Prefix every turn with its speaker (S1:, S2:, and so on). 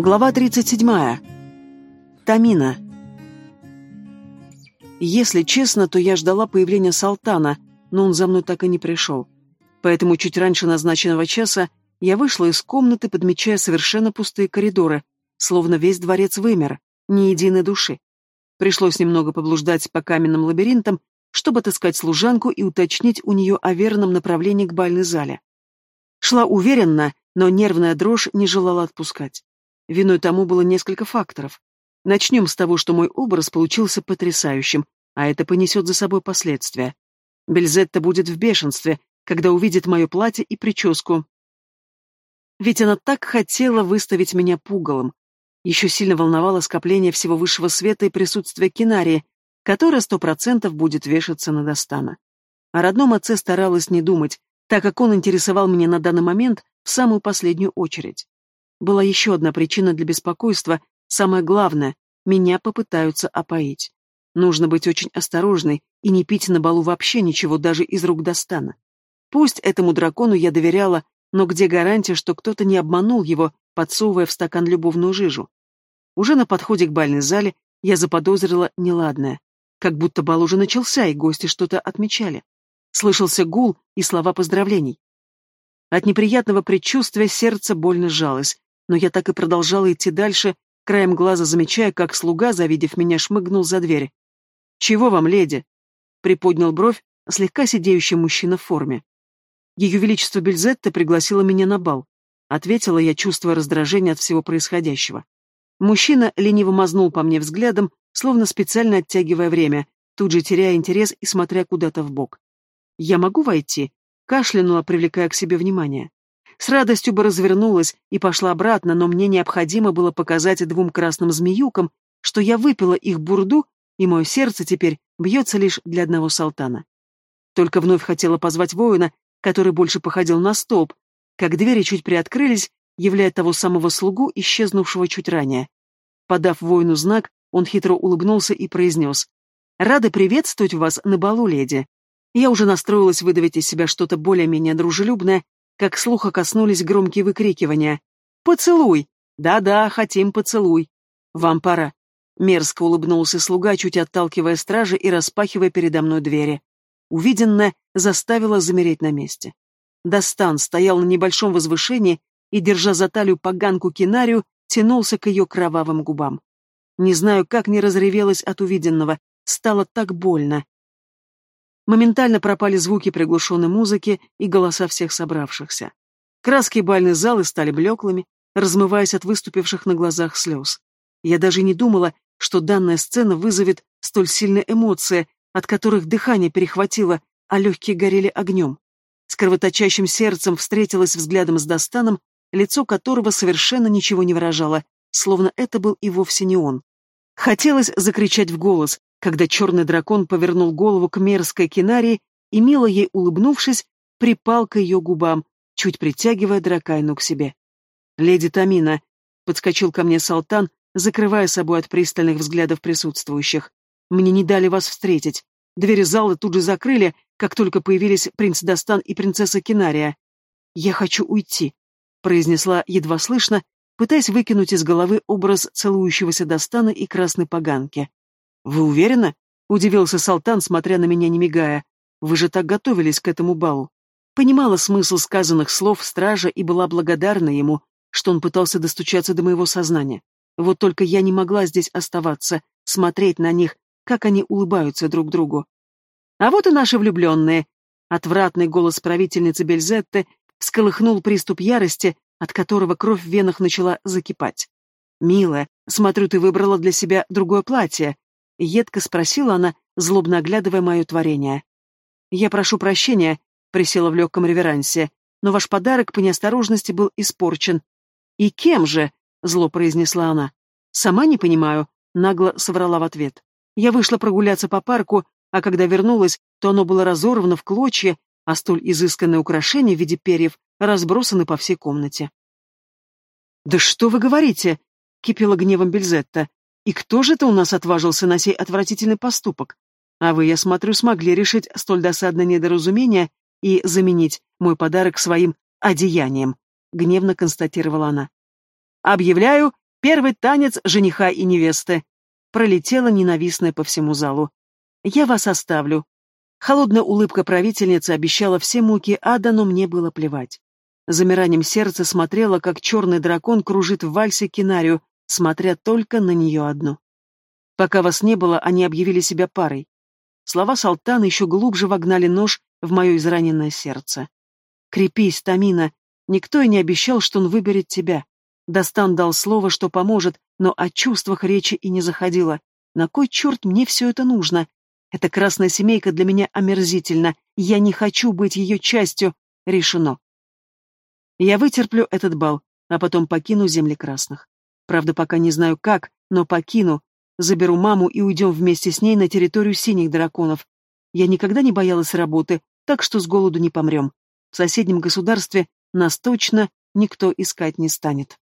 S1: Глава 37. Тамина. Если честно, то я ждала появления Салтана, но он за мной так и не пришел. Поэтому чуть раньше назначенного часа я вышла из комнаты, подмечая совершенно пустые коридоры, словно весь дворец вымер, ни единой души. Пришлось немного поблуждать по каменным лабиринтам, чтобы отыскать служанку и уточнить у нее о верном направлении к бальной зале. Шла уверенно, но нервная дрожь не желала отпускать. Виной тому было несколько факторов. Начнем с того, что мой образ получился потрясающим, а это понесет за собой последствия. Бельзетта будет в бешенстве, когда увидит мое платье и прическу. Ведь она так хотела выставить меня пугалом. Еще сильно волновало скопление всего высшего света и присутствие Кинарии, которая сто процентов будет вешаться на Достана. О родном отце старалась не думать, так как он интересовал меня на данный момент в самую последнюю очередь. Была еще одна причина для беспокойства, самое главное — меня попытаются опоить. Нужно быть очень осторожной и не пить на балу вообще ничего даже из рук Достана. Пусть этому дракону я доверяла, но где гарантия, что кто-то не обманул его, подсовывая в стакан любовную жижу? Уже на подходе к бальной зале я заподозрила неладное. Как будто бал уже начался, и гости что-то отмечали. Слышался гул и слова поздравлений. От неприятного предчувствия сердце больно сжалось, но я так и продолжала идти дальше, краем глаза замечая, как слуга, завидев меня, шмыгнул за дверь. «Чего вам, леди?» — приподнял бровь слегка сидеющий мужчина в форме. «Ее Величество Бельзетта пригласила меня на бал», — ответила я, чувствуя раздражение от всего происходящего. Мужчина лениво мазнул по мне взглядом, словно специально оттягивая время, тут же теряя интерес и смотря куда-то в бок. «Я могу войти?» — кашлянула, привлекая к себе внимание. С радостью бы развернулась и пошла обратно, но мне необходимо было показать двум красным змеюкам, что я выпила их бурду, и мое сердце теперь бьется лишь для одного салтана. Только вновь хотела позвать воина, который больше походил на столб, как двери чуть приоткрылись, являя того самого слугу, исчезнувшего чуть ранее. Подав воину знак, он хитро улыбнулся и произнес. «Рада приветствовать вас на балу, леди». Я уже настроилась выдавить из себя что-то более-менее дружелюбное, как слуха коснулись громкие выкрикивания. «Поцелуй! Да-да, хотим поцелуй! Вам пора!» Мерзко улыбнулся слуга, чуть отталкивая стражи и распахивая передо мной двери. Увиденное заставило замереть на месте. Достан стоял на небольшом возвышении и, держа за талию поганку кинарию, тянулся к ее кровавым губам. Не знаю, как не разревелась от увиденного, стало так больно. Моментально пропали звуки приглушенной музыки и голоса всех собравшихся. Краски бальной залы стали блеклыми, размываясь от выступивших на глазах слез. Я даже не думала, что данная сцена вызовет столь сильные эмоции, от которых дыхание перехватило, а легкие горели огнем. С кровоточащим сердцем встретилась взглядом с Достаном, лицо которого совершенно ничего не выражало, словно это был и вовсе не он. Хотелось закричать в голос, когда черный дракон повернул голову к мерзкой кинарии и, мило ей улыбнувшись, припал к ее губам, чуть притягивая дракайну к себе. «Леди Тамина», — подскочил ко мне Салтан, закрывая собой от пристальных взглядов присутствующих. «Мне не дали вас встретить. Двери зала тут же закрыли, как только появились принц Достан и принцесса Кинария. «Я хочу уйти», — произнесла едва слышно, пытаясь выкинуть из головы образ целующегося Достана и красной поганки. «Вы уверены?» — удивился Салтан, смотря на меня не мигая. «Вы же так готовились к этому балу». Понимала смысл сказанных слов стража и была благодарна ему, что он пытался достучаться до моего сознания. Вот только я не могла здесь оставаться, смотреть на них, как они улыбаются друг другу. А вот и наши влюбленные. Отвратный голос правительницы Бельзетты всколыхнул приступ ярости, от которого кровь в венах начала закипать. «Милая, смотрю, ты выбрала для себя другое платье», — едко спросила она, злобно оглядывая мое творение. «Я прошу прощения», — присела в легком реверансе, «но ваш подарок по неосторожности был испорчен». «И кем же?» — зло произнесла она. «Сама не понимаю», — нагло соврала в ответ. «Я вышла прогуляться по парку, а когда вернулась, то оно было разорвано в клочья, а столь изысканные украшения в виде перьев разбросаны по всей комнате». «Да что вы говорите?» — кипела гневом Бельзетта. И кто же это у нас отважился на сей отвратительный поступок? А вы, я смотрю, смогли решить столь досадное недоразумение и заменить мой подарок своим одеянием, гневно констатировала она. Объявляю Первый танец жениха и невесты. Пролетела ненавистная по всему залу. Я вас оставлю. Холодная улыбка правительницы обещала все муки ада, но мне было плевать. Замиранием сердца смотрела, как черный дракон кружит в вальсе кинарию, смотря только на нее одну. Пока вас не было, они объявили себя парой. Слова Салтана еще глубже вогнали нож в мое израненное сердце. «Крепись, Тамина. Никто и не обещал, что он выберет тебя. Достан дал слово, что поможет, но о чувствах речи и не заходило. На кой черт мне все это нужно? Эта красная семейка для меня омерзительна. Я не хочу быть ее частью. Решено. Я вытерплю этот бал, а потом покину земли красных. Правда, пока не знаю как, но покину. Заберу маму и уйдем вместе с ней на территорию синих драконов. Я никогда не боялась работы, так что с голоду не помрем. В соседнем государстве нас точно никто искать не станет.